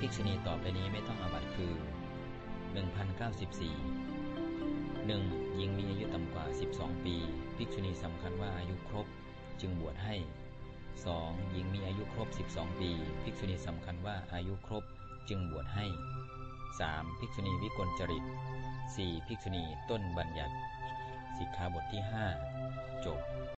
ภิกษุณีต่อไปนี้ไม่ต้องอาบัตคือ 1094 1. หญิงมีอายุต่ำกว่า 12 ปี ภิกษุณีสำคัญว่าอายุครบจึงบวชให้ 2. หญิงมีอายุครบ 12 ปี ภิกษุณีสำคัญว่าอายุครบจึงบวชให้ 3. ภิกษุณีวิกลจริต 4. ภิกษุณีต้นบัญญัติ สิกขาบทที่ 5 จบ